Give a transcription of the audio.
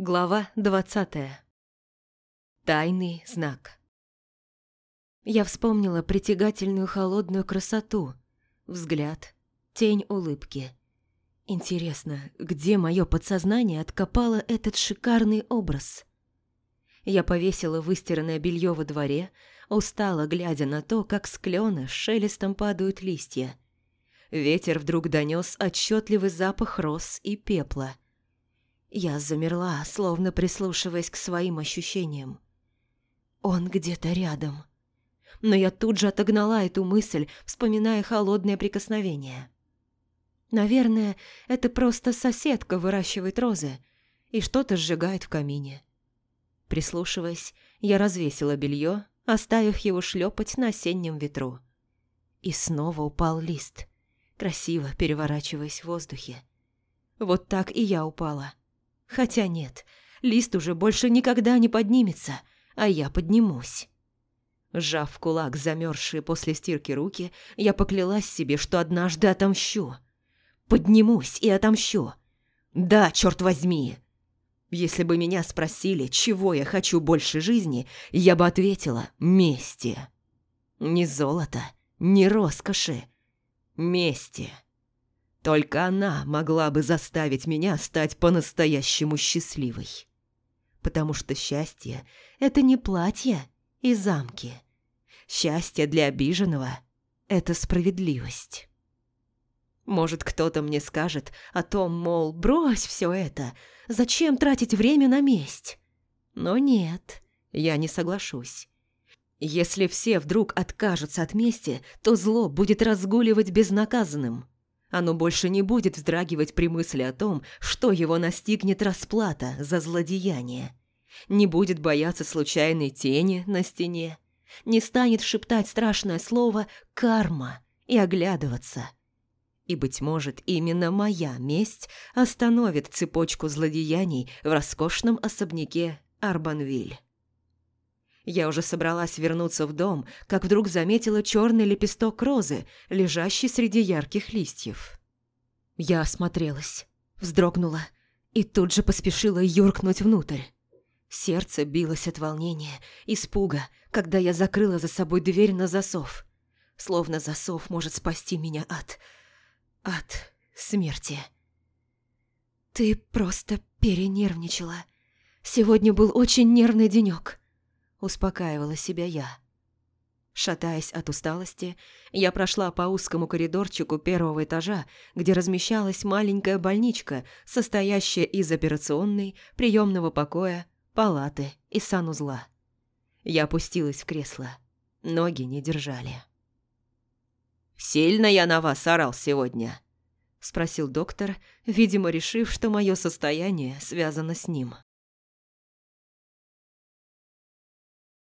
Глава двадцатая. Тайный знак. Я вспомнила притягательную холодную красоту, взгляд, тень улыбки. Интересно, где мое подсознание откопало этот шикарный образ? Я повесила выстиранное белье во дворе, устала, глядя на то, как с клена шелестом падают листья. Ветер вдруг донес отчетливый запах роз и пепла – я замерла, словно прислушиваясь к своим ощущениям. Он где-то рядом. Но я тут же отогнала эту мысль, вспоминая холодное прикосновение. Наверное, это просто соседка выращивает розы и что-то сжигает в камине. Прислушиваясь, я развесила белье, оставив его шлепать на осеннем ветру. И снова упал лист, красиво переворачиваясь в воздухе. Вот так и я упала. Хотя нет, лист уже больше никогда не поднимется, а я поднимусь. Сжав в кулак замерзшие после стирки руки, я поклялась себе, что однажды отомщу. Поднимусь и отомщу. Да, черт возьми! Если бы меня спросили, чего я хочу больше жизни, я бы ответила «мести». Не золото, не роскоши. Мести. Только она могла бы заставить меня стать по-настоящему счастливой. Потому что счастье – это не платье и замки. Счастье для обиженного – это справедливость. Может, кто-то мне скажет о том, мол, брось все это, зачем тратить время на месть? Но нет, я не соглашусь. Если все вдруг откажутся от мести, то зло будет разгуливать безнаказанным – оно больше не будет вздрагивать при мысли о том, что его настигнет расплата за злодеяние. Не будет бояться случайной тени на стене. Не станет шептать страшное слово «карма» и оглядываться. И, быть может, именно моя месть остановит цепочку злодеяний в роскошном особняке Арбанвиль. Я уже собралась вернуться в дом, как вдруг заметила черный лепесток розы, лежащий среди ярких листьев. Я осмотрелась, вздрогнула и тут же поспешила юркнуть внутрь. Сердце билось от волнения, испуга, когда я закрыла за собой дверь на засов. Словно засов может спасти меня от... от смерти. «Ты просто перенервничала. Сегодня был очень нервный денёк успокаивала себя я. Шатаясь от усталости, я прошла по узкому коридорчику первого этажа, где размещалась маленькая больничка, состоящая из операционной, приемного покоя, палаты и санузла. Я опустилась в кресло. Ноги не держали. «Сильно я на вас орал сегодня?» – спросил доктор, видимо, решив, что мое состояние связано с ним.